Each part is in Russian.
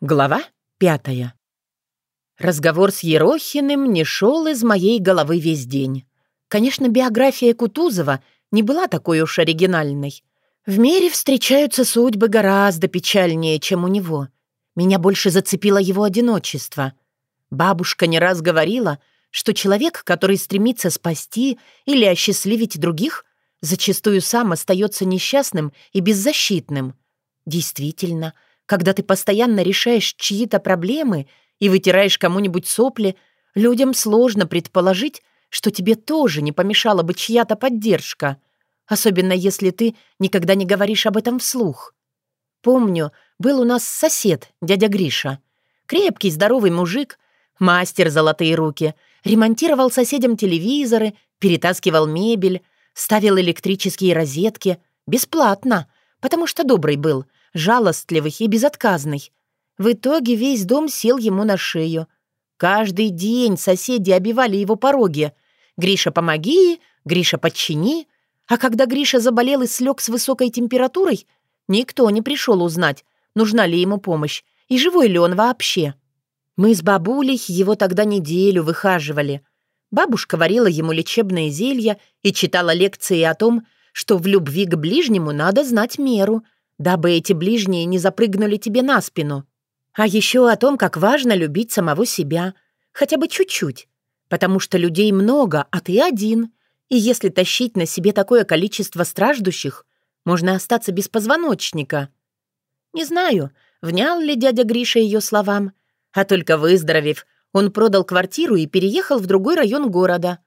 Глава пятая. Разговор с Ерохиным не шел из моей головы весь день. Конечно, биография Кутузова не была такой уж оригинальной. В мире встречаются судьбы гораздо печальнее, чем у него. Меня больше зацепило его одиночество. Бабушка не раз говорила, что человек, который стремится спасти или осчастливить других, зачастую сам остается несчастным и беззащитным. Действительно, — когда ты постоянно решаешь чьи-то проблемы и вытираешь кому-нибудь сопли, людям сложно предположить, что тебе тоже не помешала бы чья-то поддержка, особенно если ты никогда не говоришь об этом вслух. Помню, был у нас сосед, дядя Гриша. Крепкий, здоровый мужик, мастер золотые руки, ремонтировал соседям телевизоры, перетаскивал мебель, ставил электрические розетки. Бесплатно, потому что добрый был — жалостливый и безотказный. В итоге весь дом сел ему на шею. Каждый день соседи обивали его пороги. «Гриша, помоги!» «Гриша, подчини!» А когда Гриша заболел и слег с высокой температурой, никто не пришел узнать, нужна ли ему помощь и живой ли он вообще. Мы с бабулей его тогда неделю выхаживали. Бабушка варила ему лечебные зелья и читала лекции о том, что в любви к ближнему надо знать меру — дабы эти ближние не запрыгнули тебе на спину. А еще о том, как важно любить самого себя, хотя бы чуть-чуть, потому что людей много, а ты один, и если тащить на себе такое количество страждущих, можно остаться без позвоночника. Не знаю, внял ли дядя Гриша ее словам, а только выздоровев, он продал квартиру и переехал в другой район города.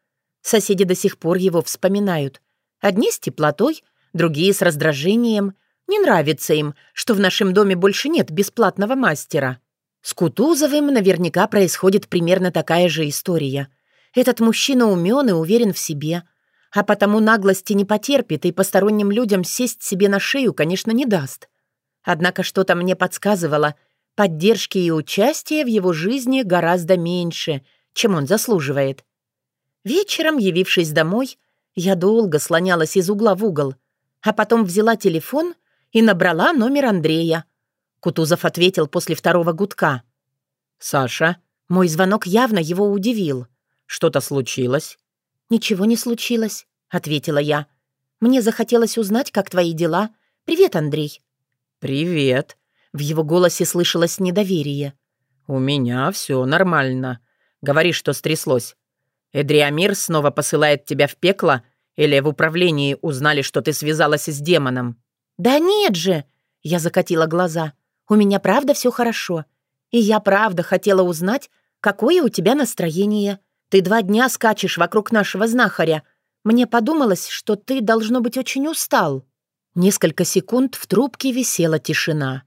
Соседи до сих пор его вспоминают. Одни с теплотой, другие с раздражением, не нравится им, что в нашем доме больше нет бесплатного мастера. С Кутузовым наверняка происходит примерно такая же история. Этот мужчина умен и уверен в себе, а потому наглости не потерпит и посторонним людям сесть себе на шею, конечно, не даст. Однако что-то мне подсказывало, поддержки и участия в его жизни гораздо меньше, чем он заслуживает. Вечером, явившись домой, я долго слонялась из угла в угол, а потом взяла телефон и набрала номер Андрея. Кутузов ответил после второго гудка. «Саша?» Мой звонок явно его удивил. «Что-то случилось?» «Ничего не случилось», — ответила я. «Мне захотелось узнать, как твои дела. Привет, Андрей». «Привет». В его голосе слышалось недоверие. «У меня все нормально. Говори, что стряслось. Эдриамир снова посылает тебя в пекло или в управлении узнали, что ты связалась с демоном?» «Да нет же!» — я закатила глаза. «У меня правда все хорошо. И я правда хотела узнать, какое у тебя настроение. Ты два дня скачешь вокруг нашего знахаря. Мне подумалось, что ты, должно быть, очень устал». Несколько секунд в трубке висела тишина.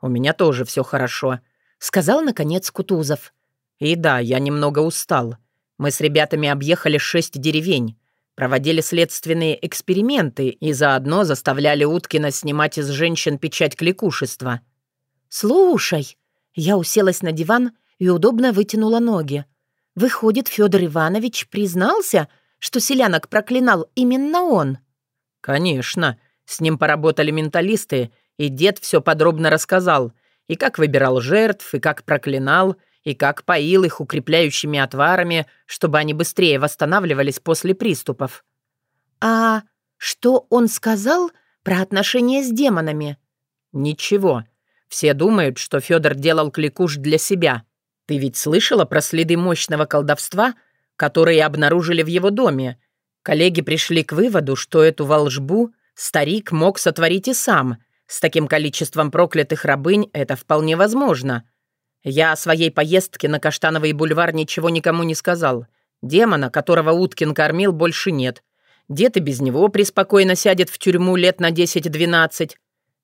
«У меня тоже все хорошо», — сказал, наконец, Кутузов. «И да, я немного устал. Мы с ребятами объехали шесть деревень проводили следственные эксперименты и заодно заставляли Уткина снимать из женщин печать кликушества. «Слушай!» Я уселась на диван и удобно вытянула ноги. Выходит, Федор Иванович признался, что селянок проклинал именно он? «Конечно. С ним поработали менталисты, и дед все подробно рассказал. И как выбирал жертв, и как проклинал, и как поил их укрепляющими отварами, чтобы они быстрее восстанавливались после приступов. «А что он сказал про отношения с демонами?» «Ничего. Все думают, что Федор делал кликуш для себя. Ты ведь слышала про следы мощного колдовства, которые обнаружили в его доме? Коллеги пришли к выводу, что эту волжбу старик мог сотворить и сам. С таким количеством проклятых рабынь это вполне возможно. Я о своей поездке на Каштановый бульвар ничего никому не сказал. Демона, которого Уткин кормил, больше нет. Дед и без него преспокойно сядет в тюрьму лет на 10-12.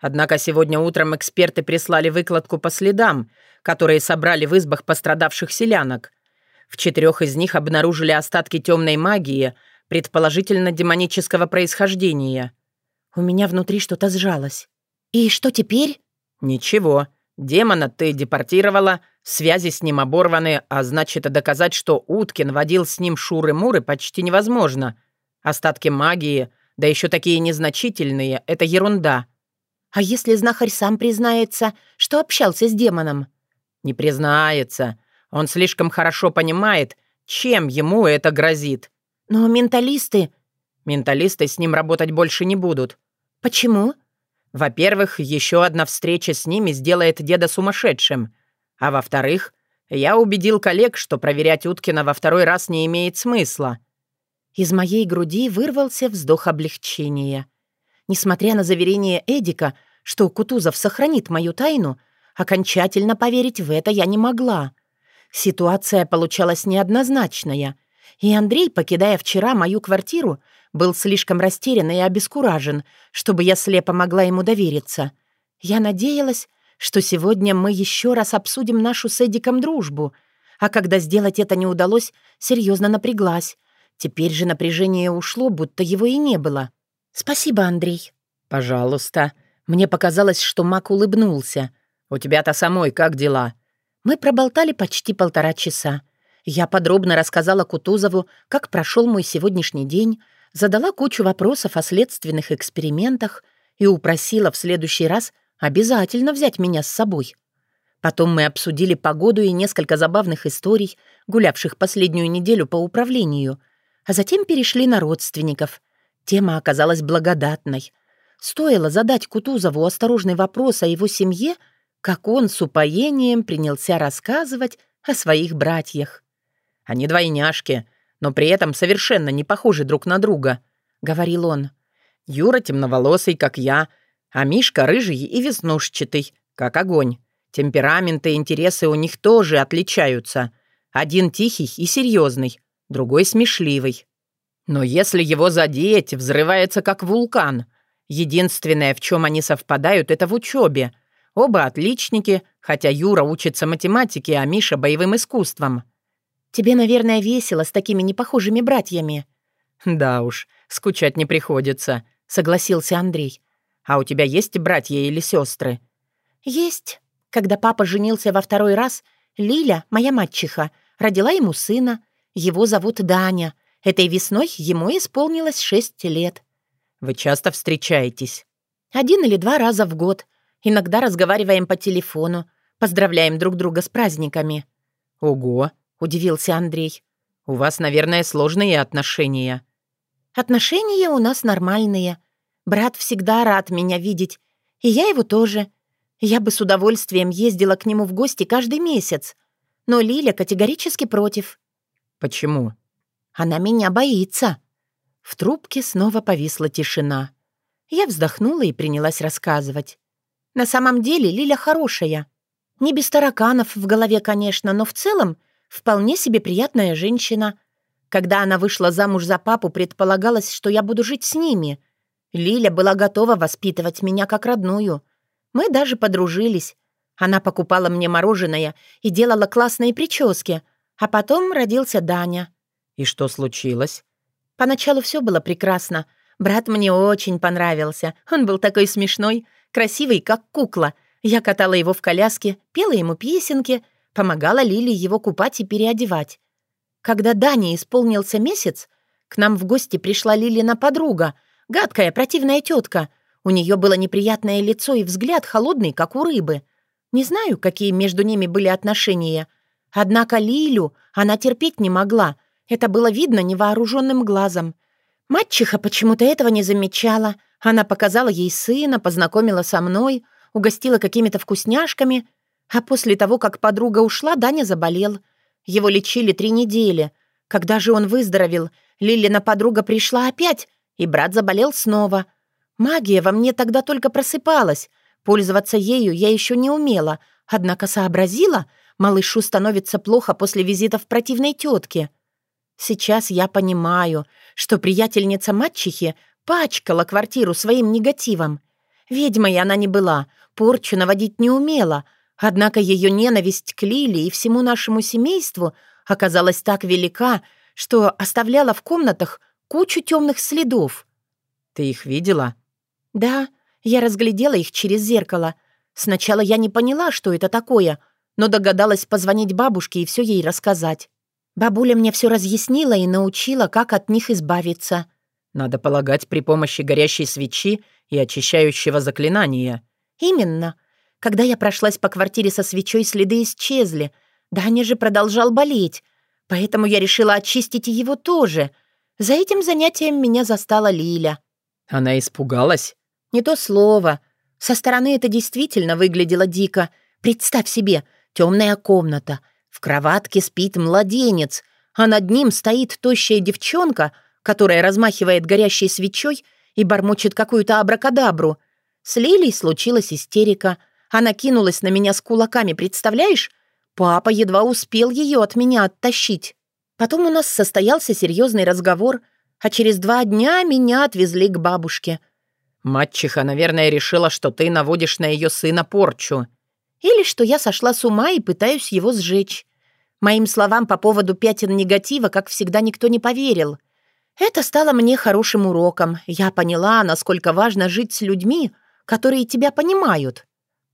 Однако сегодня утром эксперты прислали выкладку по следам, которые собрали в избах пострадавших селянок. В четырех из них обнаружили остатки темной магии, предположительно демонического происхождения. У меня внутри что-то сжалось. «И что теперь?» «Ничего. Демона ты депортировала, связи с ним оборваны, а значит, доказать, что Уткин водил с ним шуры-муры, почти невозможно. Остатки магии, да еще такие незначительные, это ерунда. А если знахарь сам признается, что общался с демоном? Не признается. Он слишком хорошо понимает, чем ему это грозит. Но менталисты... Менталисты с ним работать больше не будут. Почему? Во-первых, еще одна встреча с ними сделает деда сумасшедшим. А во-вторых, я убедил коллег, что проверять Уткина во второй раз не имеет смысла. Из моей груди вырвался вздох облегчения. Несмотря на заверение Эдика, что Кутузов сохранит мою тайну, окончательно поверить в это я не могла. Ситуация получалась неоднозначная, и Андрей, покидая вчера мою квартиру, был слишком растерян и обескуражен, чтобы я слепо могла ему довериться. Я надеялась, что сегодня мы еще раз обсудим нашу с Эдиком дружбу, а когда сделать это не удалось, серьезно напряглась. Теперь же напряжение ушло, будто его и не было. «Спасибо, Андрей». «Пожалуйста». Мне показалось, что Мак улыбнулся. «У тебя-то самой как дела?» Мы проболтали почти полтора часа. Я подробно рассказала Кутузову, как прошел мой сегодняшний день, задала кучу вопросов о следственных экспериментах и упросила в следующий раз обязательно взять меня с собой. Потом мы обсудили погоду и несколько забавных историй, гулявших последнюю неделю по управлению, а затем перешли на родственников. Тема оказалась благодатной. Стоило задать Кутузову осторожный вопрос о его семье — как он с упоением принялся рассказывать о своих братьях. «Они двойняшки, но при этом совершенно не похожи друг на друга», — говорил он. «Юра темноволосый, как я, а Мишка рыжий и веснушчатый, как огонь. Темпераменты и интересы у них тоже отличаются. Один тихий и серьезный, другой смешливый. Но если его задеть, взрывается как вулкан. Единственное, в чем они совпадают, это в учебе — Оба отличники, хотя Юра учится математике, а Миша — боевым искусством. Тебе, наверное, весело с такими непохожими братьями. Да уж, скучать не приходится, согласился Андрей. А у тебя есть братья или сестры? Есть. Когда папа женился во второй раз, Лиля, моя мачеха, родила ему сына. Его зовут Даня. Этой весной ему исполнилось шесть лет. Вы часто встречаетесь? Один или два раза в год — Иногда разговариваем по телефону, поздравляем друг друга с праздниками». «Ого!» — удивился Андрей. «У вас, наверное, сложные отношения». «Отношения у нас нормальные. Брат всегда рад меня видеть, и я его тоже. Я бы с удовольствием ездила к нему в гости каждый месяц, но Лиля категорически против». «Почему?» «Она меня боится». В трубке снова повисла тишина. Я вздохнула и принялась рассказывать. На самом деле Лиля хорошая. Не без тараканов в голове, конечно, но в целом вполне себе приятная женщина. Когда она вышла замуж за папу, предполагалось, что я буду жить с ними. Лиля была готова воспитывать меня как родную. Мы даже подружились. Она покупала мне мороженое и делала классные прически. А потом родился Даня. И что случилось? Поначалу все было прекрасно. Брат мне очень понравился. Он был такой смешной, красивый, как кукла. Я катала его в коляске, пела ему песенки, помогала Лили его купать и переодевать. Когда Дане исполнился месяц, к нам в гости пришла Лилина подруга, гадкая, противная тетка. У нее было неприятное лицо и взгляд холодный, как у рыбы. Не знаю, какие между ними были отношения. Однако Лилю она терпеть не могла. Это было видно невооруженным глазом. Матчиха почему-то этого не замечала — она показала ей сына, познакомила со мной, угостила какими-то вкусняшками, а после того, как подруга ушла, Даня заболел. Его лечили три недели. Когда же он выздоровел, Лилина подруга пришла опять, и брат заболел снова. Магия во мне тогда только просыпалась. Пользоваться ею я еще не умела, однако сообразила, малышу становится плохо после визитов противной тетки. Сейчас я понимаю, что приятельница мачехи Пачкала квартиру своим негативом. Ведьмой она не была, порчу наводить не умела, однако ее ненависть к Лиле и всему нашему семейству оказалась так велика, что оставляла в комнатах кучу темных следов. «Ты их видела?» «Да, я разглядела их через зеркало. Сначала я не поняла, что это такое, но догадалась позвонить бабушке и все ей рассказать. Бабуля мне все разъяснила и научила, как от них избавиться. Надо полагать, при помощи горящей свечи и очищающего заклинания. Именно. Когда я прошлась по квартире со свечой, следы исчезли. Даня же продолжал болеть, поэтому я решила очистить его тоже. За этим занятием меня застала Лиля. Она испугалась? Не то слово. Со стороны это действительно выглядело дико. Представь себе, темная комната. В кроватке спит младенец, а над ним стоит тощая девчонка, которая размахивает горящей свечой и бормочет какую-то абракадабру. С Лилей случилась истерика. Она кинулась на меня с кулаками, представляешь? Папа едва успел ее от меня оттащить. Потом у нас состоялся серьезный разговор, а через два дня меня отвезли к бабушке. Матчиха, наверное, решила, что ты наводишь на ее сына порчу. Или что я сошла с ума и пытаюсь его сжечь. Моим словам по поводу пятен негатива, как всегда, никто не поверил. Это стало мне хорошим уроком. Я поняла, насколько важно жить с людьми, которые тебя понимают.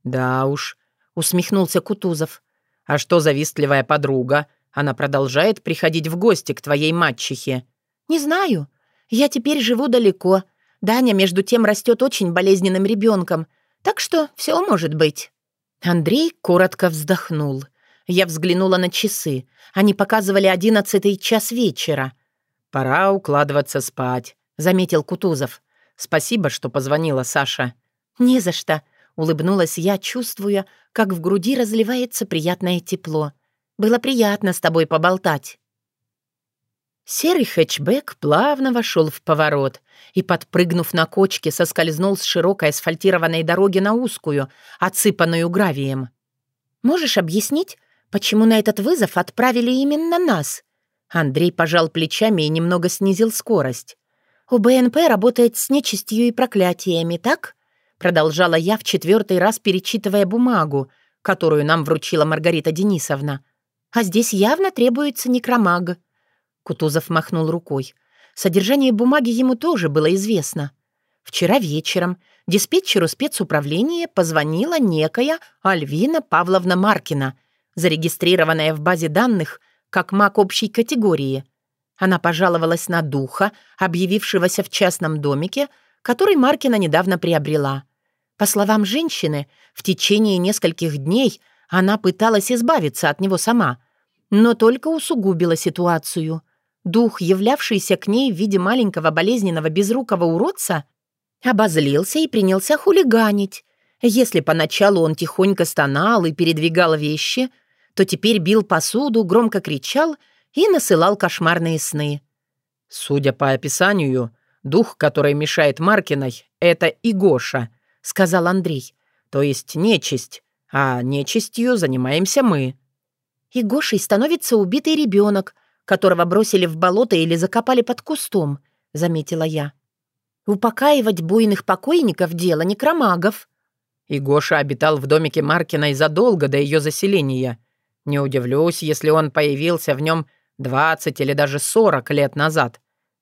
«Да уж», — усмехнулся Кутузов. «А что завистливая подруга? Она продолжает приходить в гости к твоей мачехе?» «Не знаю. Я теперь живу далеко. Даня, между тем, растет очень болезненным ребенком, так что все может быть». Андрей коротко вздохнул. Я взглянула на часы. Они показывали одиннадцатый час вечера. «Пора укладываться спать», — заметил Кутузов. «Спасибо, что позвонила, Саша». «Не за что», — улыбнулась я, чувствуя, как в груди разливается приятное тепло. «Было приятно с тобой поболтать». Серый хэтчбэк плавно вошел в поворот и, подпрыгнув на кочке, соскользнул с широкой асфальтированной дороги на узкую, отсыпанную гравием. «Можешь объяснить, почему на этот вызов отправили именно нас?» Андрей пожал плечами и немного снизил скорость. «У БНП работает с нечистью и проклятиями, так?» Продолжала я в четвертый раз, перечитывая бумагу, которую нам вручила Маргарита Денисовна. «А здесь явно требуется некромаг». Кутузов махнул рукой. Содержание бумаги ему тоже было известно. Вчера вечером диспетчеру спецуправления позвонила некая Альвина Павловна Маркина, зарегистрированная в базе данных как маг общей категории. Она пожаловалась на духа, объявившегося в частном домике, который Маркина недавно приобрела. По словам женщины, в течение нескольких дней она пыталась избавиться от него сама, но только усугубила ситуацию — Дух, являвшийся к ней в виде маленького болезненного безрукого уродца, обозлился и принялся хулиганить. Если поначалу он тихонько стонал и передвигал вещи, то теперь бил посуду, громко кричал и насылал кошмарные сны. «Судя по описанию, дух, который мешает Маркиной, — это Игоша», — сказал Андрей. «То есть нечисть, а нечистью занимаемся мы». Игошей становится убитый ребенок, которого бросили в болото или закопали под кустом», — заметила я. «Упокаивать буйных покойников — дело некромагов». И Гоша обитал в домике Маркиной задолго до ее заселения. Не удивлюсь, если он появился в нем 20 или даже 40 лет назад.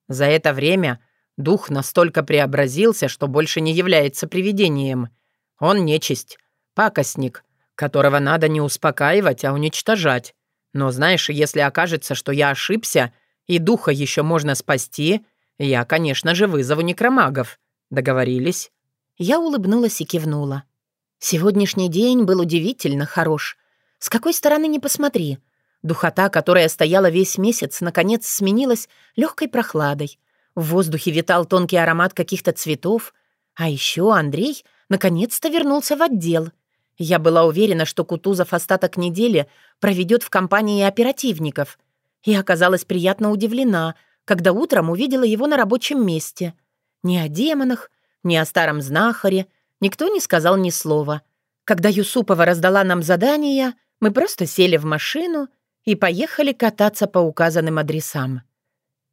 За это время дух настолько преобразился, что больше не является привидением. Он нечисть, пакостник, которого надо не успокаивать, а уничтожать. Но знаешь, если окажется, что я ошибся, и духа еще можно спасти, я, конечно же, вызову некромагов. Договорились?» Я улыбнулась и кивнула. Сегодняшний день был удивительно хорош. С какой стороны не посмотри. Духота, которая стояла весь месяц, наконец сменилась легкой прохладой. В воздухе витал тонкий аромат каких-то цветов. А еще Андрей наконец-то вернулся в отдел — я была уверена, что Кутузов остаток недели проведет в компании оперативников, и оказалась приятно удивлена, когда утром увидела его на рабочем месте. Ни о демонах, ни о старом знахаре никто не сказал ни слова. Когда Юсупова раздала нам задания, мы просто сели в машину и поехали кататься по указанным адресам.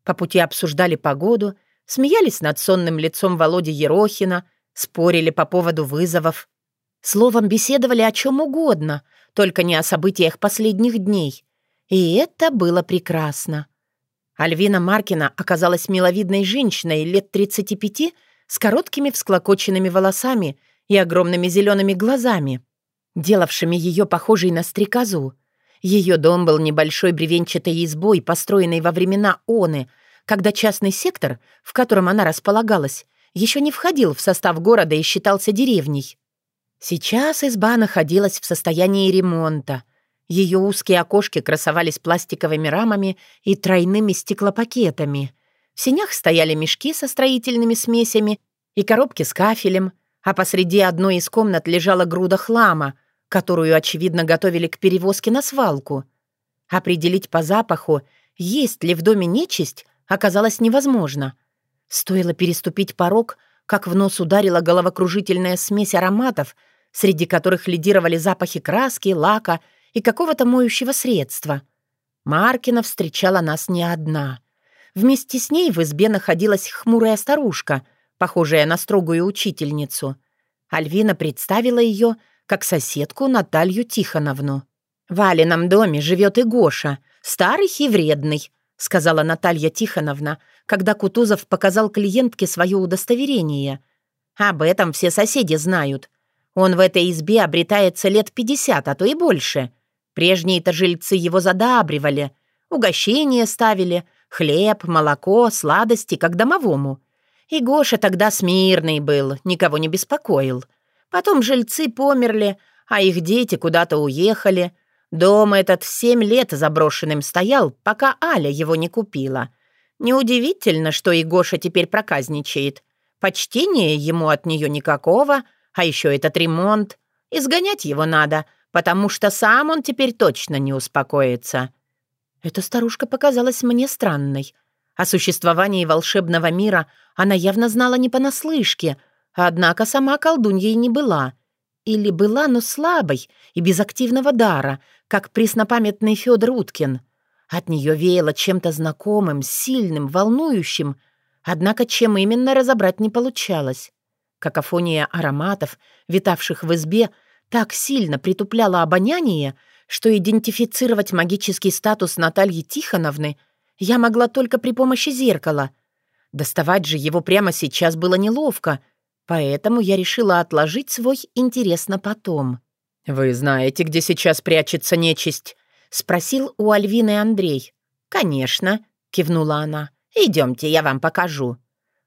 По пути обсуждали погоду, смеялись над сонным лицом Володи Ерохина, спорили по поводу вызовов. Словом, беседовали о чем угодно, только не о событиях последних дней. И это было прекрасно. Альвина Маркина оказалась миловидной женщиной лет 35 с короткими всклокоченными волосами и огромными зелеными глазами, делавшими ее похожей на стрекозу. Ее дом был небольшой бревенчатой избой, построенной во времена Оны, когда частный сектор, в котором она располагалась, еще не входил в состав города и считался деревней. Сейчас изба находилась в состоянии ремонта. Ее узкие окошки красовались пластиковыми рамами и тройными стеклопакетами. В сенях стояли мешки со строительными смесями и коробки с кафелем, а посреди одной из комнат лежала груда хлама, которую, очевидно, готовили к перевозке на свалку. Определить по запаху, есть ли в доме нечисть, оказалось невозможно. Стоило переступить порог, как в нос ударила головокружительная смесь ароматов, среди которых лидировали запахи краски, лака и какого-то моющего средства. Маркина встречала нас не одна. Вместе с ней в избе находилась хмурая старушка, похожая на строгую учительницу. Альвина представила ее как соседку Наталью Тихоновну. «В Алином доме живет и Гоша, старый и вредный», сказала Наталья Тихоновна, когда Кутузов показал клиентке свое удостоверение. «Об этом все соседи знают. Он в этой избе обретается лет пятьдесят, а то и больше. Прежние-то жильцы его задабривали, угощения ставили, хлеб, молоко, сладости, как домовому. И Гоша тогда смирный был, никого не беспокоил. Потом жильцы померли, а их дети куда-то уехали. Дом этот семь лет заброшенным стоял, пока Аля его не купила. Неудивительно, что и теперь проказничает. Почтения ему от нее никакого, а еще этот ремонт. Изгонять его надо, потому что сам он теперь точно не успокоится. Эта старушка показалась мне странной. О существовании волшебного мира она явно знала не понаслышке, однако сама колдуньей не была. Или была, но слабой и без активного дара, как преснопамятный Федор Уткин. От нее веяло чем-то знакомым, сильным, волнующим, однако чем именно разобрать не получалось. Какофония ароматов, витавших в избе, так сильно притупляла обоняние, что идентифицировать магический статус Натальи Тихоновны я могла только при помощи зеркала. Доставать же его прямо сейчас было неловко, поэтому я решила отложить свой интерес на потом. «Вы знаете, где сейчас прячется нечисть?» — спросил у Альвины Андрей. «Конечно», — кивнула она. «Идемте, я вам покажу».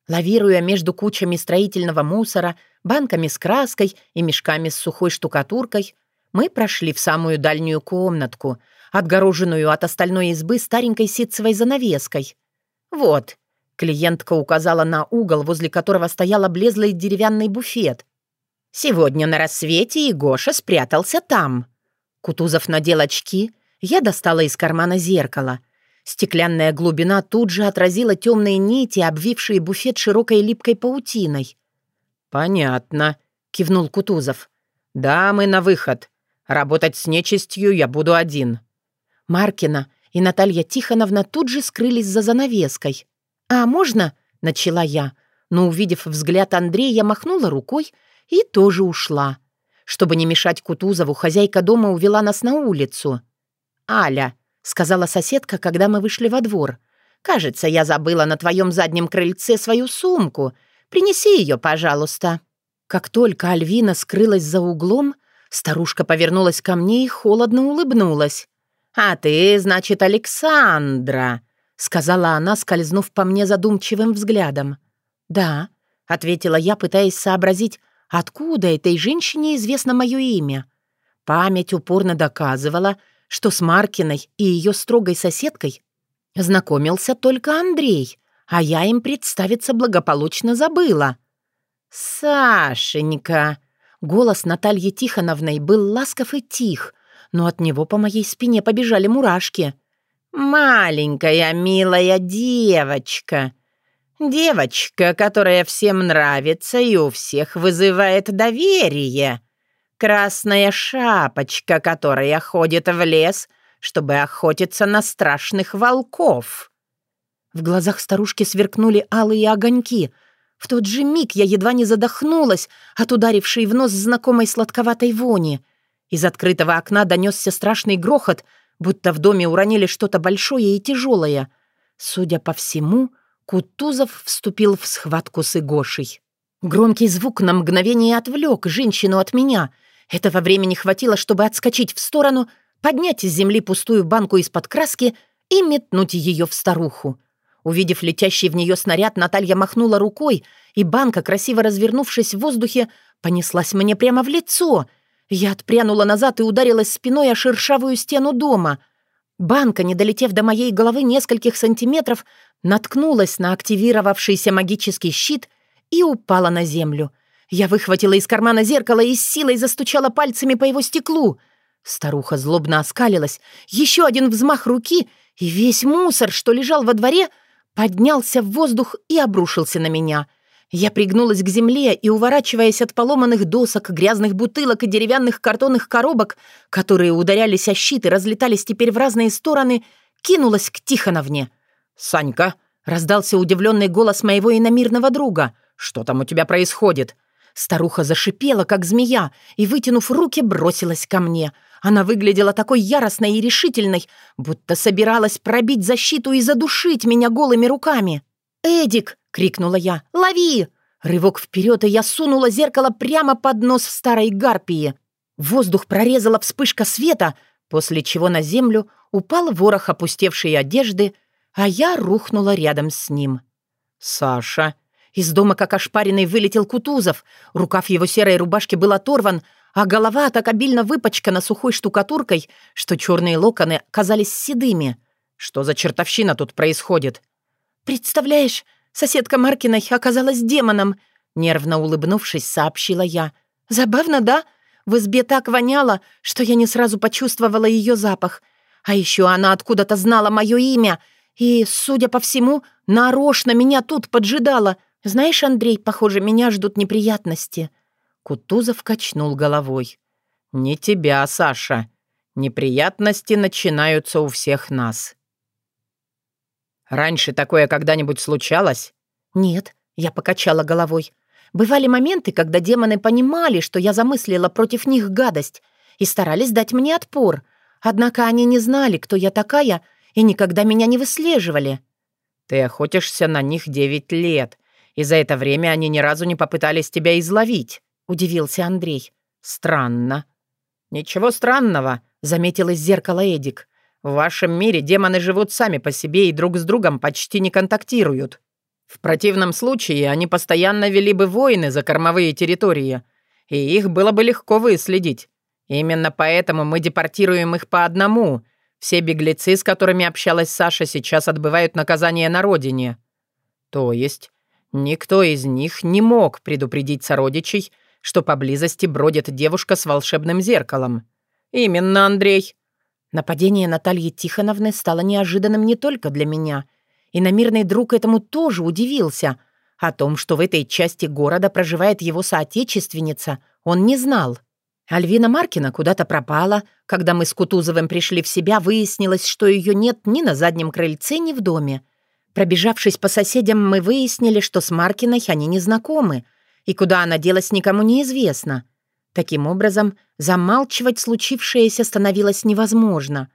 Лавируя между кучами строительного мусора, банками с краской и мешками с сухой штукатуркой, мы прошли в самую дальнюю комнатку, отгороженную от остальной избы старенькой ситцевой занавеской. «Вот», — клиентка указала на угол, возле которого стоял облезлый деревянный буфет. «Сегодня на рассвете и Гоша спрятался там». Кутузов надел очки, я достала из кармана зеркало. Стеклянная глубина тут же отразила темные нити, обвившие буфет широкой липкой паутиной. «Понятно», — кивнул Кутузов. «Да, мы на выход. Работать с нечистью я буду один». Маркина и Наталья Тихоновна тут же скрылись за занавеской. «А можно?» — начала я, но, увидев взгляд Андрея, махнула рукой и тоже ушла. Чтобы не мешать Кутузову, хозяйка дома увела нас на улицу. «Аля», — сказала соседка, когда мы вышли во двор, «кажется, я забыла на твоем заднем крыльце свою сумку. Принеси ее, пожалуйста». Как только Альвина скрылась за углом, старушка повернулась ко мне и холодно улыбнулась. «А ты, значит, Александра», — сказала она, скользнув по мне задумчивым взглядом. «Да», — ответила я, пытаясь сообразить, откуда этой женщине известно мое имя. Память упорно доказывала, что с Маркиной и ее строгой соседкой знакомился только Андрей, а я им представиться благополучно забыла. «Сашенька!» Голос Натальи Тихоновной был ласков и тих, но от него по моей спине побежали мурашки. «Маленькая милая девочка!» Девочка, которая всем нравится и у всех вызывает доверие. Красная шапочка, которая ходит в лес, чтобы охотиться на страшных волков. В глазах старушки сверкнули алые огоньки. В тот же миг я едва не задохнулась от ударившей в нос знакомой сладковатой вони. Из открытого окна донесся страшный грохот, будто в доме уронили что-то большое и тяжелое. Судя по всему, Кутузов вступил в схватку с Игошей. Громкий звук на мгновение отвлек женщину от меня. Этого времени хватило, чтобы отскочить в сторону, поднять из земли пустую банку из-под краски и метнуть ее в старуху. Увидев летящий в нее снаряд, Наталья махнула рукой, и банка, красиво развернувшись в воздухе, понеслась мне прямо в лицо. Я отпрянула назад и ударилась спиной о шершавую стену дома. Банка, не долетев до моей головы нескольких сантиметров, наткнулась на активировавшийся магический щит и упала на землю. Я выхватила из кармана зеркало и с силой застучала пальцами по его стеклу. Старуха злобно оскалилась. Еще один взмах руки, и весь мусор, что лежал во дворе, поднялся в воздух и обрушился на меня. Я пригнулась к земле и, уворачиваясь от поломанных досок, грязных бутылок и деревянных картонных коробок, которые ударялись о щит и разлетались теперь в разные стороны, кинулась к Тихоновне. «Санька!» — раздался удивленный голос моего иномирного друга. «Что там у тебя происходит?» Старуха зашипела, как змея, и, вытянув руки, бросилась ко мне. Она выглядела такой яростной и решительной, будто собиралась пробить защиту и задушить меня голыми руками. «Эдик!» — крикнула я. «Лови!» Рывок вперед, и я сунула зеркало прямо под нос старой гарпии. Воздух прорезала вспышка света, после чего на землю упал ворох опустевшей одежды, а я рухнула рядом с ним. «Саша!» Из дома, как ошпаренный, вылетел Кутузов. Рукав его серой рубашки был оторван, а голова так обильно выпачкана сухой штукатуркой, что черные локоны казались седыми. Что за чертовщина тут происходит? «Представляешь, соседка Маркиной оказалась демоном», нервно улыбнувшись, сообщила я. «Забавно, да? В избе так воняло, что я не сразу почувствовала ее запах. А еще она откуда-то знала мое имя и, судя по всему, нарочно меня тут поджидала — «Знаешь, Андрей, похоже, меня ждут неприятности». Кутузов качнул головой. «Не тебя, Саша. Неприятности начинаются у всех нас». «Раньше такое когда-нибудь случалось?» «Нет», — я покачала головой. «Бывали моменты, когда демоны понимали, что я замыслила против них гадость, и старались дать мне отпор. Однако они не знали, кто я такая, и никогда меня не выслеживали». «Ты охотишься на них девять лет и за это время они ни разу не попытались тебя изловить», — удивился Андрей. «Странно». «Ничего странного», — заметил из зеркала Эдик. «В вашем мире демоны живут сами по себе и друг с другом почти не контактируют. В противном случае они постоянно вели бы войны за кормовые территории, и их было бы легко выследить. Именно поэтому мы депортируем их по одному. Все беглецы, с которыми общалась Саша, сейчас отбывают наказание на родине». «То есть Никто из них не мог предупредить сородичей, что поблизости бродит девушка с волшебным зеркалом. Именно, Андрей. Нападение Натальи Тихоновны стало неожиданным не только для меня. И намирный друг этому тоже удивился. О том, что в этой части города проживает его соотечественница, он не знал. Альвина Маркина куда-то пропала. Когда мы с Кутузовым пришли в себя, выяснилось, что ее нет ни на заднем крыльце, ни в доме. Пробежавшись по соседям, мы выяснили, что с Маркиной они не знакомы, и куда она делась, никому не известно. Таким образом, замалчивать случившееся становилось невозможно.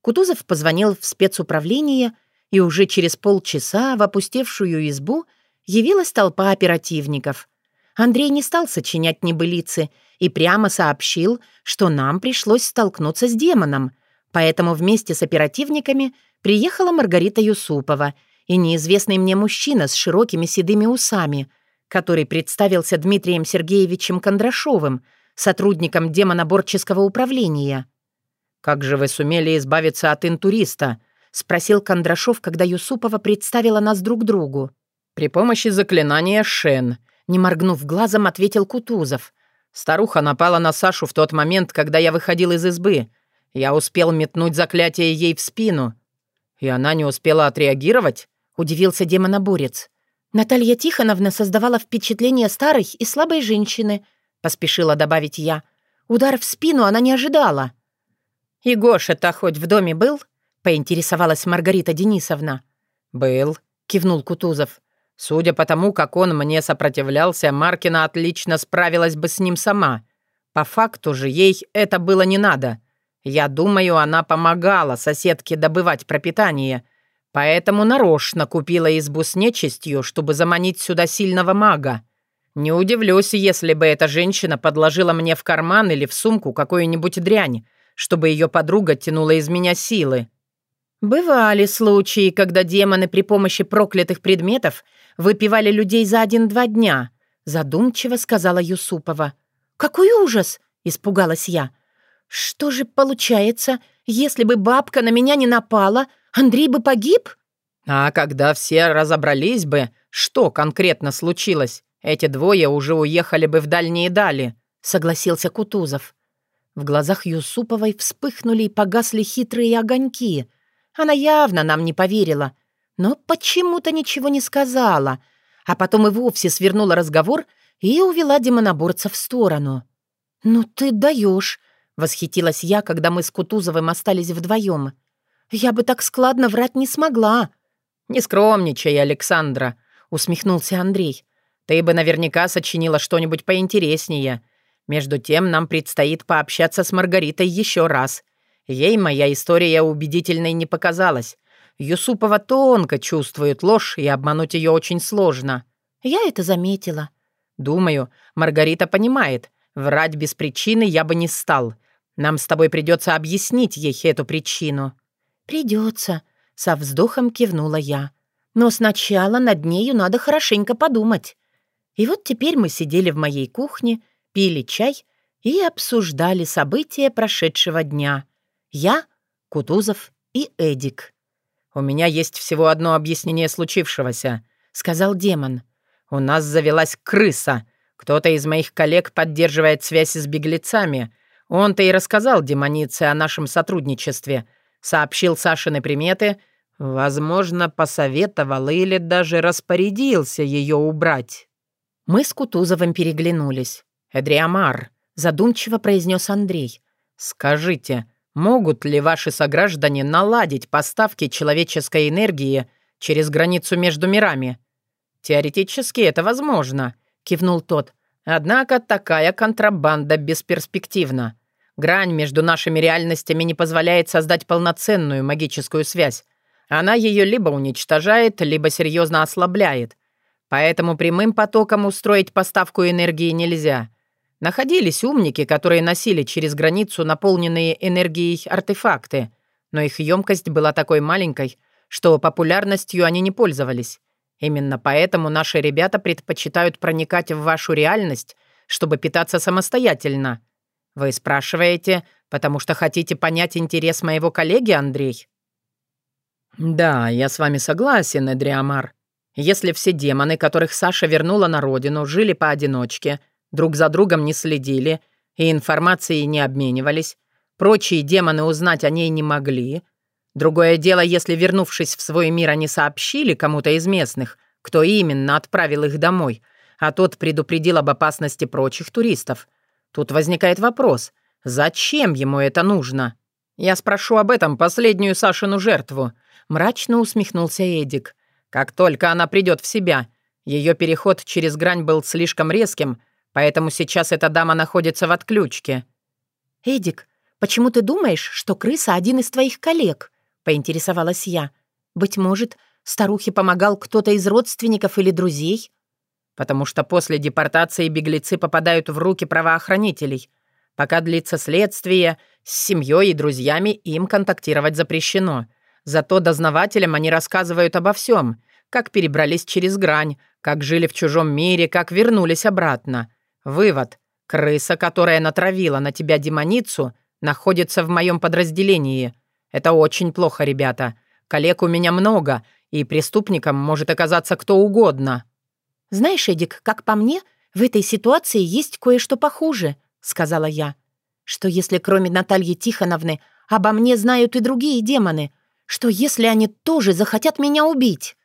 Кутузов позвонил в спецуправление, и уже через полчаса в опустевшую избу явилась толпа оперативников. Андрей не стал сочинять небылицы и прямо сообщил, что нам пришлось столкнуться с демоном, поэтому вместе с оперативниками приехала Маргарита Юсупова — и неизвестный мне мужчина с широкими седыми усами, который представился Дмитрием Сергеевичем Кондрашовым, сотрудником демоноборческого управления. «Как же вы сумели избавиться от интуриста?» — спросил Кондрашов, когда Юсупова представила нас друг другу. «При помощи заклинания Шен», — не моргнув глазом, ответил Кутузов. «Старуха напала на Сашу в тот момент, когда я выходил из избы. Я успел метнуть заклятие ей в спину. И она не успела отреагировать?» удивился демоноборец. «Наталья Тихоновна создавала впечатление старой и слабой женщины», — поспешила добавить я. «Удар в спину она не ожидала». «И Гоша-то хоть в доме был?» — поинтересовалась Маргарита Денисовна. «Был», — кивнул Кутузов. «Судя по тому, как он мне сопротивлялся, Маркина отлично справилась бы с ним сама. По факту же ей это было не надо. Я думаю, она помогала соседке добывать пропитание, Поэтому нарочно купила избу с нечистью, чтобы заманить сюда сильного мага. Не удивлюсь, если бы эта женщина подложила мне в карман или в сумку какую-нибудь дрянь, чтобы ее подруга тянула из меня силы. Бывали случаи, когда демоны при помощи проклятых предметов выпивали людей за один-два дня, задумчиво сказала Юсупова. «Какой ужас!» — испугалась я. «Что же получается, если бы бабка на меня не напала, Андрей бы погиб?» «А когда все разобрались бы, что конкретно случилось, эти двое уже уехали бы в дальние дали», — согласился Кутузов. В глазах Юсуповой вспыхнули и погасли хитрые огоньки. Она явно нам не поверила, но почему-то ничего не сказала, а потом и вовсе свернула разговор и увела демоноборца в сторону. «Ну ты даешь!» — восхитилась я, когда мы с Кутузовым остались вдвоем. «Я бы так складно врать не смогла». «Не скромничай, Александра», — усмехнулся Андрей. «Ты бы наверняка сочинила что-нибудь поинтереснее. Между тем нам предстоит пообщаться с Маргаритой еще раз. Ей моя история убедительной не показалась. Юсупова тонко чувствует ложь, и обмануть ее очень сложно». «Я это заметила». «Думаю, Маргарита понимает. Врать без причины я бы не стал. Нам с тобой придется объяснить ей эту причину». «Придется», — со вздохом кивнула я. «Но сначала над нею надо хорошенько подумать». И вот теперь мы сидели в моей кухне, пили чай и обсуждали события прошедшего дня. Я, Кутузов и Эдик. «У меня есть всего одно объяснение случившегося», — сказал демон. «У нас завелась крыса. Кто-то из моих коллег поддерживает связь с беглецами. Он-то и рассказал демонице о нашем сотрудничестве. Сообщил Сашины приметы. Возможно, посоветовал или даже распорядился ее убрать». Мы с Кутузовым переглянулись. «Эдриамар», — задумчиво произнес Андрей. «Скажите, Могут ли ваши сограждане наладить поставки человеческой энергии через границу между мирами? Теоретически это возможно, кивнул тот. Однако такая контрабанда бесперспективна. Грань между нашими реальностями не позволяет создать полноценную магическую связь. Она ее либо уничтожает, либо серьезно ослабляет. Поэтому прямым потоком устроить поставку энергии нельзя. Находились умники, которые носили через границу наполненные энергией артефакты, но их емкость была такой маленькой, что популярностью они не пользовались. Именно поэтому наши ребята предпочитают проникать в вашу реальность, чтобы питаться самостоятельно. Вы спрашиваете, потому что хотите понять интерес моего коллеги, Андрей? Да, я с вами согласен, Эдриамар. Если все демоны, которых Саша вернула на родину, жили поодиночке, друг за другом не следили и информацией не обменивались. Прочие демоны узнать о ней не могли. Другое дело, если, вернувшись в свой мир, они сообщили кому-то из местных, кто именно отправил их домой, а тот предупредил об опасности прочих туристов. Тут возникает вопрос, зачем ему это нужно? Я спрошу об этом последнюю Сашину жертву. Мрачно усмехнулся Эдик. Как только она придет в себя, ее переход через грань был слишком резким, Поэтому сейчас эта дама находится в отключке». «Эдик, почему ты думаешь, что крыса один из твоих коллег?» — поинтересовалась я. «Быть может, старухе помогал кто-то из родственников или друзей?» «Потому что после депортации беглецы попадают в руки правоохранителей. Пока длится следствие, с семьей и друзьями им контактировать запрещено. Зато дознавателям они рассказывают обо всем, как перебрались через грань, как жили в чужом мире, как вернулись обратно. Вывод. Крыса, которая натравила на тебя демоницу, находится в моем подразделении. Это очень плохо, ребята. Коллег у меня много, и преступником может оказаться кто угодно». «Знаешь, Эдик, как по мне, в этой ситуации есть кое-что похуже», — сказала я. «Что если кроме Натальи Тихоновны обо мне знают и другие демоны? Что если они тоже захотят меня убить?»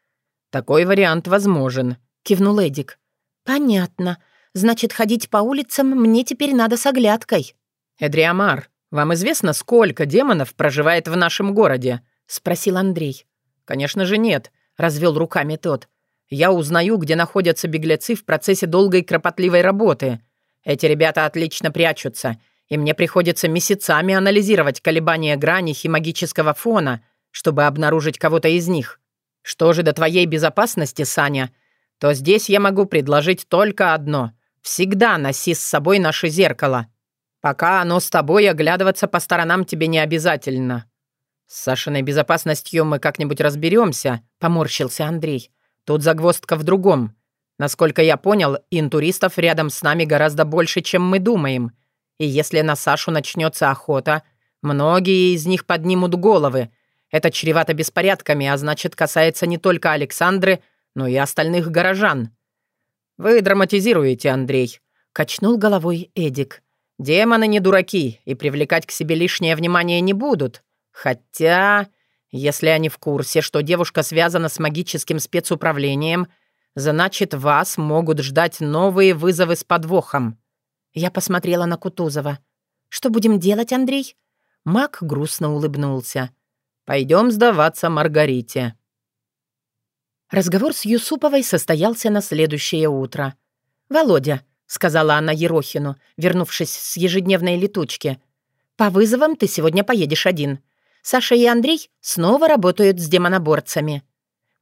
«Такой вариант возможен», — кивнул Эдик. «Понятно. Значит, ходить по улицам мне теперь надо с оглядкой». «Эдриамар, вам известно, сколько демонов проживает в нашем городе?» — спросил Андрей. «Конечно же нет», — развел руками тот. «Я узнаю, где находятся беглецы в процессе долгой кропотливой работы. Эти ребята отлично прячутся, и мне приходится месяцами анализировать колебания граней и магического фона, чтобы обнаружить кого-то из них. Что же до твоей безопасности, Саня, то здесь я могу предложить только одно — Всегда носи с собой наше зеркало. Пока оно с тобой, оглядываться по сторонам тебе не обязательно. С Сашиной безопасностью мы как-нибудь разберемся, поморщился Андрей. Тут загвоздка в другом. Насколько я понял, интуристов рядом с нами гораздо больше, чем мы думаем. И если на Сашу начнется охота, многие из них поднимут головы. Это чревато беспорядками, а значит, касается не только Александры, но и остальных горожан. Вы драматизируете, Андрей. Качнул головой Эдик. Демоны не дураки и привлекать к себе лишнее внимание не будут. Хотя, если они в курсе, что девушка связана с магическим спецуправлением — Значит, вас могут ждать новые вызовы с подвохом». Я посмотрела на Кутузова. «Что будем делать, Андрей?» Мак грустно улыбнулся. «Пойдем сдаваться Маргарите». Разговор с Юсуповой состоялся на следующее утро. «Володя», — сказала она Ерохину, вернувшись с ежедневной летучки, «по вызовам ты сегодня поедешь один. Саша и Андрей снова работают с демоноборцами».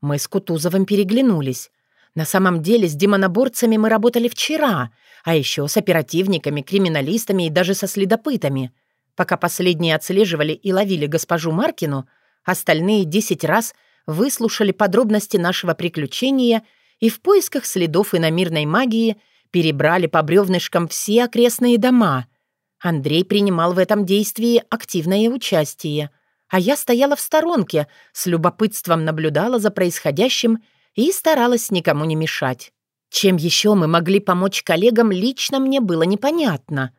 Мы с Кутузовым переглянулись. На самом деле с демоноборцами мы работали вчера, а еще с оперативниками, криминалистами и даже со следопытами. Пока последние отслеживали и ловили госпожу Маркину, остальные десять раз выслушали подробности нашего приключения и в поисках следов иномирной магии перебрали по бревнышкам все окрестные дома. Андрей принимал в этом действии активное участие, а я стояла в сторонке, с любопытством наблюдала за происходящим и старалась никому не мешать. Чем еще мы могли помочь коллегам, лично мне было непонятно.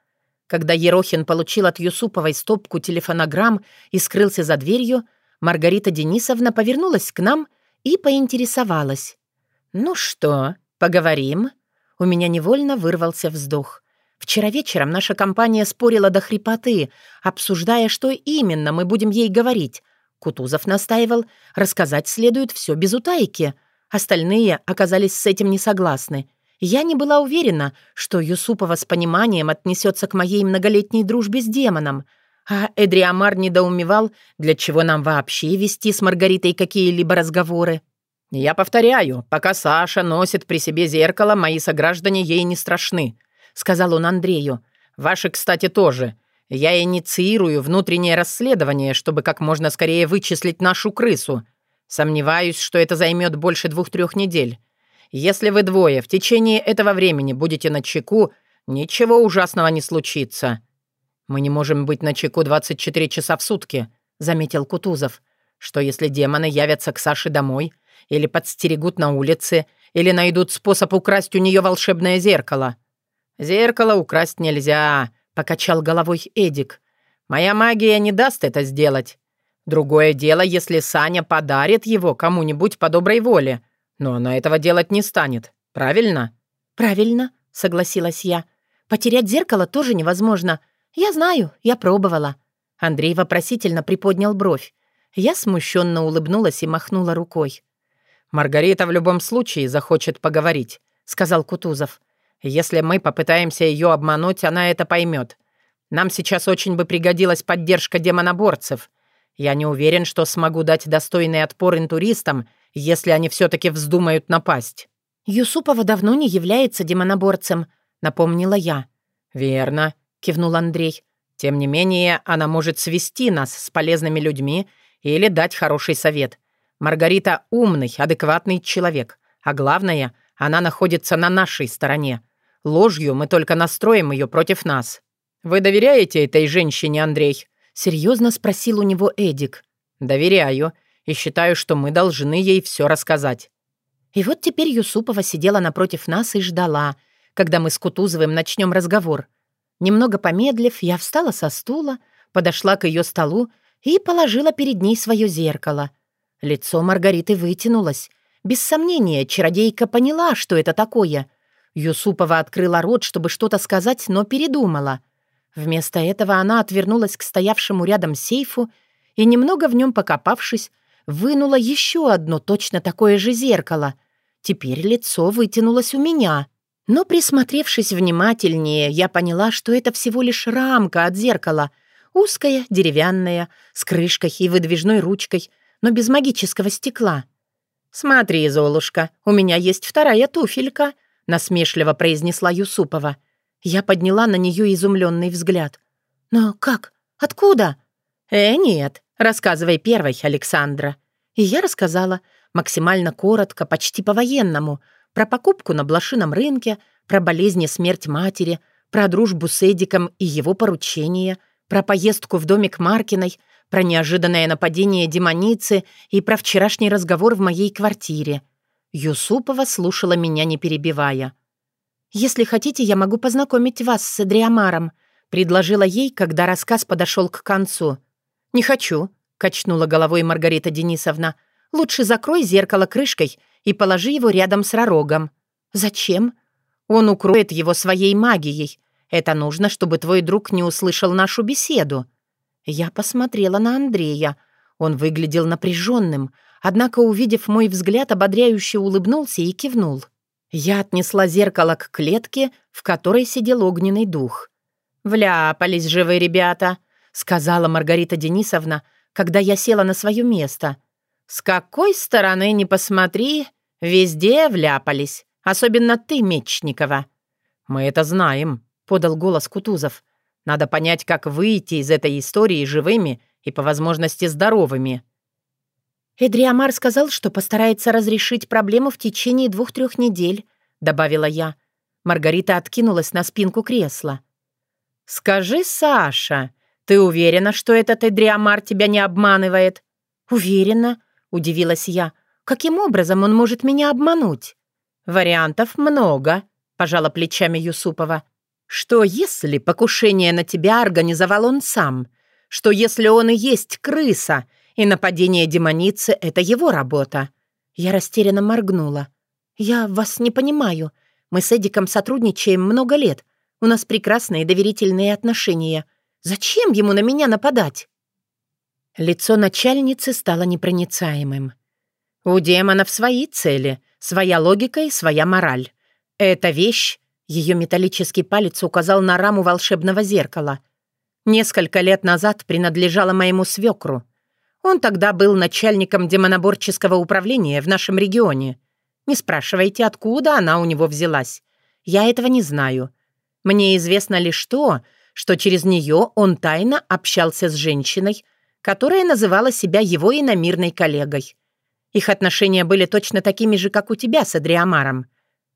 Когда Ерохин получил от Юсуповой стопку телефонограмм и скрылся за дверью, Маргарита Денисовна повернулась к нам и поинтересовалась. «Ну что, поговорим?» У меня невольно вырвался вздох. Вчера вечером наша компания спорила до хрипоты, обсуждая, что именно мы будем ей говорить. Кутузов настаивал, рассказать следует все без утайки — Остальные оказались с этим не согласны. Я не была уверена, что Юсупова с пониманием отнесется к моей многолетней дружбе с демоном, а Эдриамар недоумевал, для чего нам вообще вести с Маргаритой какие-либо разговоры. «Я повторяю, пока Саша носит при себе зеркало, мои сограждане ей не страшны», — сказал он Андрею. «Ваши, кстати, тоже. Я инициирую внутреннее расследование, чтобы как можно скорее вычислить нашу крысу. Сомневаюсь, что это займет больше двух-трех недель. Если вы двое в течение этого времени будете на чеку, ничего ужасного не случится. Мы не можем быть на чеку 24 часа в сутки, заметил Кутузов. Что если демоны явятся к Саше домой, или подстерегут на улице, или найдут способ украсть у нее волшебное зеркало? Зеркало украсть нельзя, покачал головой Эдик. Моя магия не даст это сделать. Другое дело, если Саня подарит его кому-нибудь по доброй воле. Но она этого делать не станет. Правильно? Правильно, согласилась я. Потерять зеркало тоже невозможно. Я знаю, я пробовала. Андрей вопросительно приподнял бровь. Я смущенно улыбнулась и махнула рукой. «Маргарита в любом случае захочет поговорить», — сказал Кутузов. «Если мы попытаемся ее обмануть, она это поймет. Нам сейчас очень бы пригодилась поддержка демоноборцев. Я не уверен, что смогу дать достойный отпор интуристам, если они все-таки вздумают напасть». «Юсупова давно не является демоноборцем», — напомнила я. «Верно», — кивнул Андрей. «Тем не менее, она может свести нас с полезными людьми или дать хороший совет. Маргарита умный, адекватный человек. А главное, она находится на нашей стороне. Ложью мы только настроим ее против нас. Вы доверяете этой женщине, Андрей?» — серьезно спросил у него Эдик. «Доверяю и считаю, что мы должны ей все рассказать». И вот теперь Юсупова сидела напротив нас и ждала, когда мы с Кутузовым начнем разговор. Немного помедлив, я встала со стула, подошла к ее столу и положила перед ней свое зеркало. Лицо Маргариты вытянулось. Без сомнения, чародейка поняла, что это такое. Юсупова открыла рот, чтобы что-то сказать, но передумала — Вместо этого она отвернулась к стоявшему рядом сейфу и, немного в нем покопавшись, вынула еще одно точно такое же зеркало. Теперь лицо вытянулось у меня. Но, присмотревшись внимательнее, я поняла, что это всего лишь рамка от зеркала. Узкая, деревянная, с крышкой и выдвижной ручкой, но без магического стекла. «Смотри, Золушка, у меня есть вторая туфелька», — насмешливо произнесла Юсупова. — я подняла на нее изумленный взгляд. «Но как? Откуда?» «Э, нет. Рассказывай первой, Александра». И я рассказала, максимально коротко, почти по-военному, Про покупку на блошином рынке, про болезни смерть матери, про дружбу с Эдиком и его поручение, про поездку в домик Маркиной, про неожиданное нападение демоницы и про вчерашний разговор в моей квартире. Юсупова слушала меня, не перебивая. «Если хотите, я могу познакомить вас с Эдриамаром», предложила ей, когда рассказ подошел к концу. «Не хочу», — качнула головой Маргарита Денисовна. «Лучше закрой зеркало крышкой и положи его рядом с ророгом». «Зачем?» «Он укроет его своей магией. Это нужно, чтобы твой друг не услышал нашу беседу». Я посмотрела на Андрея. Он выглядел напряженным, однако, увидев мой взгляд, ободряюще улыбнулся и кивнул. Я отнесла зеркало к клетке, в которой сидел огненный дух. «Вляпались же вы, ребята», — сказала Маргарита Денисовна, когда я села на свое место. «С какой стороны ни посмотри, везде вляпались, особенно ты, Мечникова». «Мы это знаем», — подал голос Кутузов. «Надо понять, как выйти из этой истории живыми и, по возможности, здоровыми». «Эдриамар сказал, что постарается разрешить проблему в течение двух-трех недель», — добавила я. Маргарита откинулась на спинку кресла. «Скажи, Саша, ты уверена, что этот Эдриамар тебя не обманывает?» «Уверена», — удивилась я. «Каким образом он может меня обмануть?» «Вариантов много», — пожала плечами Юсупова. «Что если покушение на тебя организовал он сам? Что если он и есть крыса, и нападение демоницы — это его работа?» Я растерянно моргнула. «Я вас не понимаю. Мы с Эдиком сотрудничаем много лет. У нас прекрасные доверительные отношения. Зачем ему на меня нападать?» Лицо начальницы стало непроницаемым. «У демонов свои цели, своя логика и своя мораль. Эта вещь...» Ее металлический палец указал на раму волшебного зеркала. «Несколько лет назад принадлежала моему свекру. Он тогда был начальником демоноборческого управления в нашем регионе. Не спрашивайте, откуда она у него взялась. Я этого не знаю. Мне известно лишь то, что через нее он тайно общался с женщиной, которая называла себя его иномирной коллегой. Их отношения были точно такими же, как у тебя с Адриамаром.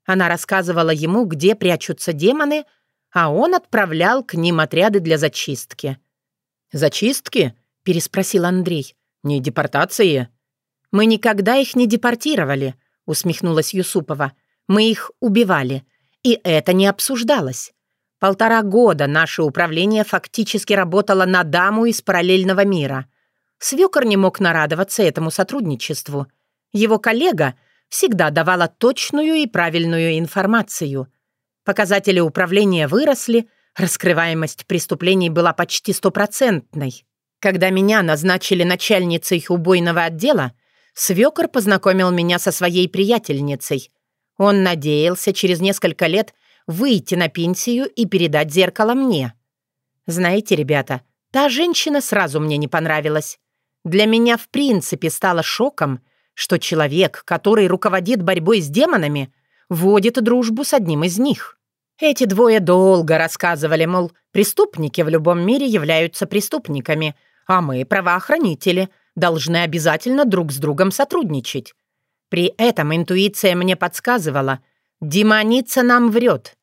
Она рассказывала ему, где прячутся демоны, а он отправлял к ним отряды для зачистки. «Зачистки?» — переспросил Андрей. «Не депортации?» «Мы никогда их не депортировали», — усмехнулась Юсупова. «Мы их убивали. И это не обсуждалось. Полтора года наше управление фактически работало на даму из параллельного мира. Свекор не мог нарадоваться этому сотрудничеству. Его коллега всегда давала точную и правильную информацию. Показатели управления выросли, раскрываемость преступлений была почти стопроцентной. Когда меня назначили начальницей убойного отдела, свекор познакомил меня со своей приятельницей. Он надеялся через несколько лет – выйти на пенсию и передать зеркало мне. Знаете, ребята, та женщина сразу мне не понравилась. Для меня в принципе стало шоком, что человек, который руководит борьбой с демонами, вводит дружбу с одним из них. Эти двое долго рассказывали, мол, преступники в любом мире являются преступниками, а мы, правоохранители, должны обязательно друг с другом сотрудничать. При этом интуиция мне подсказывала, демоница нам врет.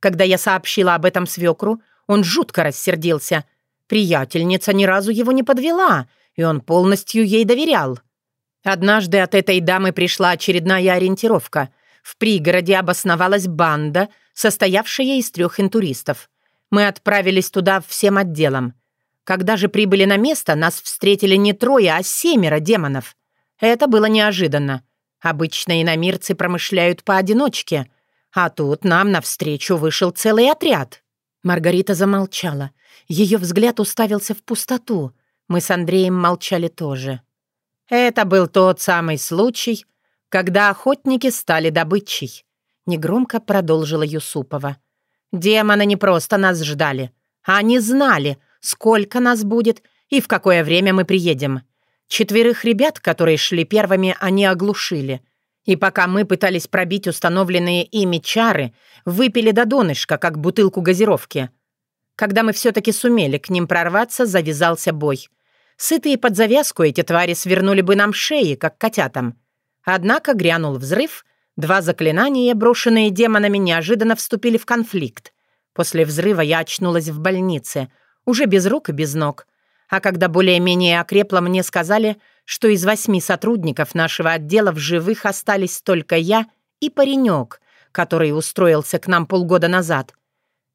Когда я сообщила об этом свекру, он жутко рассердился. Приятельница ни разу его не подвела, и он полностью ей доверял. Однажды от этой дамы пришла очередная ориентировка. В пригороде обосновалась банда, состоявшая из трех интуристов. Мы отправились туда всем отделом. Когда же прибыли на место, нас встретили не трое, а семеро демонов. Это было неожиданно. Обычно иномирцы промышляют поодиночке — а тут нам навстречу вышел целый отряд». Маргарита замолчала. Ее взгляд уставился в пустоту. Мы с Андреем молчали тоже. «Это был тот самый случай, когда охотники стали добычей», — негромко продолжила Юсупова. «Демоны не просто нас ждали, они знали, сколько нас будет и в какое время мы приедем. Четверых ребят, которые шли первыми, они оглушили. И пока мы пытались пробить установленные ими чары, выпили до донышка, как бутылку газировки. Когда мы все-таки сумели к ним прорваться, завязался бой. Сытые под завязку эти твари свернули бы нам шеи, как котятам. Однако грянул взрыв, Два заклинания, брошенные демонами, неожиданно вступили в конфликт. После взрыва я очнулась в больнице, уже без рук и без ног. А когда более-менее окрепла, мне сказали, что из восьми сотрудников нашего отдела в живых остались только я и паренек, который устроился к нам полгода назад.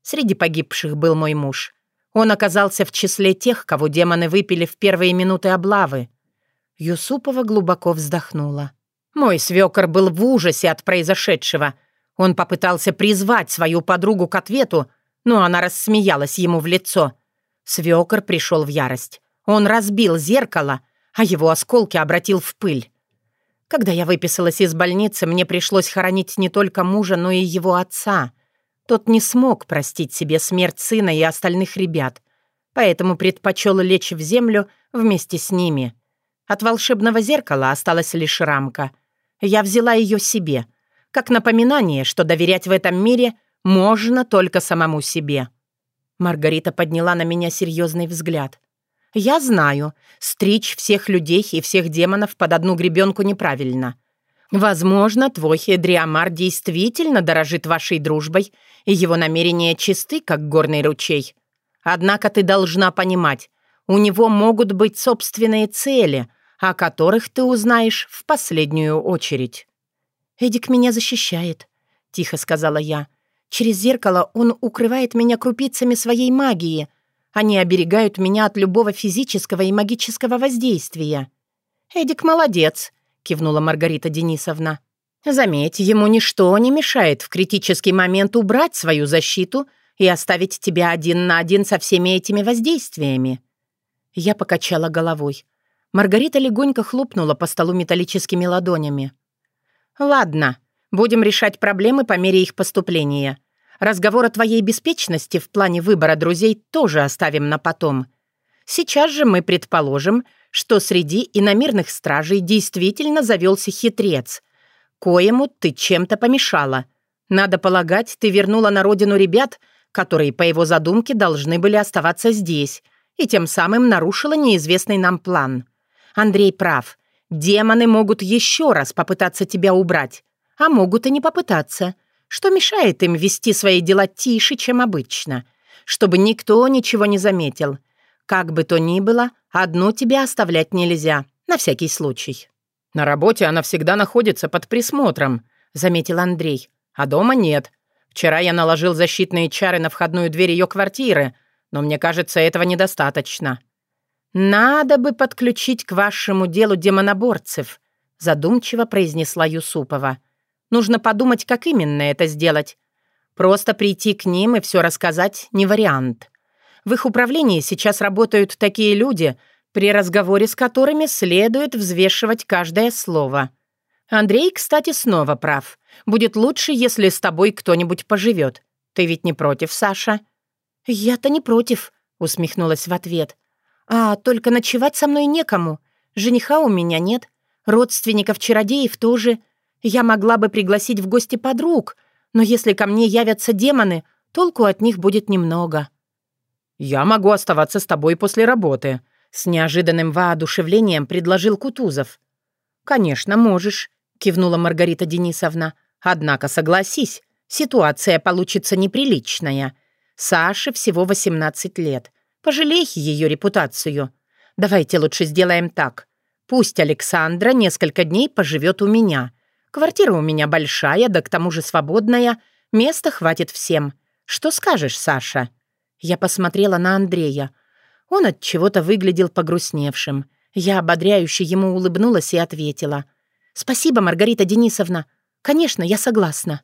Среди погибших был мой муж. Он оказался в числе тех, кого демоны выпили в первые минуты облавы. Юсупова глубоко вздохнула. Мой свекор был в ужасе от произошедшего. Он попытался призвать свою подругу к ответу, но она рассмеялась ему в лицо. Свекор пришел в ярость. Он разбил зеркало, а его осколки обратил в пыль. Когда я выписалась из больницы, мне пришлось хоронить не только мужа, но и его отца. Тот не смог простить себе смерть сына и остальных ребят, поэтому предпочел лечь в землю вместе с ними. От волшебного зеркала осталась лишь рамка. Я взяла ее себе, как напоминание, что доверять в этом мире можно только самому себе. Маргарита подняла на меня серьезный взгляд. «Я знаю, стричь всех людей и всех демонов под одну гребенку неправильно. Возможно, твой Хедриамар действительно дорожит вашей дружбой, и его намерения чисты, как горный ручей. Однако ты должна понимать, у него могут быть собственные цели, о которых ты узнаешь в последнюю очередь». «Эдик меня защищает», — тихо сказала я. «Через зеркало он укрывает меня крупицами своей магии. Они оберегают меня от любого физического и магического воздействия». «Эдик молодец», — кивнула Маргарита Денисовна. «Заметь, ему ничто не мешает в критический момент убрать свою защиту и оставить тебя один на один со всеми этими воздействиями». Я покачала головой. Маргарита легонько хлопнула по столу металлическими ладонями. «Ладно, будем решать проблемы по мере их поступления. Разговор о твоей беспечности в плане выбора друзей тоже оставим на потом. Сейчас же мы предположим, что среди иномирных стражей действительно завелся хитрец, коему ты чем-то помешала. Надо полагать, ты вернула на родину ребят, которые, по его задумке, должны были оставаться здесь, и тем самым нарушила неизвестный нам план. Андрей прав. Демоны могут еще раз попытаться тебя убрать, а могут и не попытаться, что мешает им вести свои дела тише, чем обычно, чтобы никто ничего не заметил. Как бы то ни было, одну тебе оставлять нельзя, на всякий случай». «На работе она всегда находится под присмотром», — заметил Андрей. «А дома нет. Вчера я наложил защитные чары на входную дверь ее квартиры, но мне кажется, этого недостаточно». «Надо бы подключить к вашему делу демоноборцев», задумчиво произнесла Юсупова. «Нужно подумать, как именно это сделать. Просто прийти к ним и все рассказать не вариант. В их управлении сейчас работают такие люди, при разговоре с которыми следует взвешивать каждое слово. Андрей, кстати, снова прав. Будет лучше, если с тобой кто-нибудь поживет. Ты ведь не против, Саша?» «Я-то не против», — усмехнулась в ответ. А только ночевать со мной некому. Жениха у меня нет. Родственников-чародеев тоже. Я могла бы пригласить в гости подруг, но если ко мне явятся демоны, толку от них будет немного». «Я могу оставаться с тобой после работы», — с неожиданным воодушевлением предложил Кутузов. «Конечно, можешь», — кивнула Маргарита Денисовна. «Однако согласись, ситуация получится неприличная. Саше всего 18 лет. Пожалей ее репутацию. Давайте лучше сделаем так. Пусть Александра несколько дней поживет у меня. Квартира у меня большая, да к тому же свободная. Места хватит всем. Что скажешь, Саша?» Я посмотрела на Андрея. Он от чего-то выглядел погрустневшим. Я ободряюще ему улыбнулась и ответила. «Спасибо, Маргарита Денисовна. Конечно, я согласна».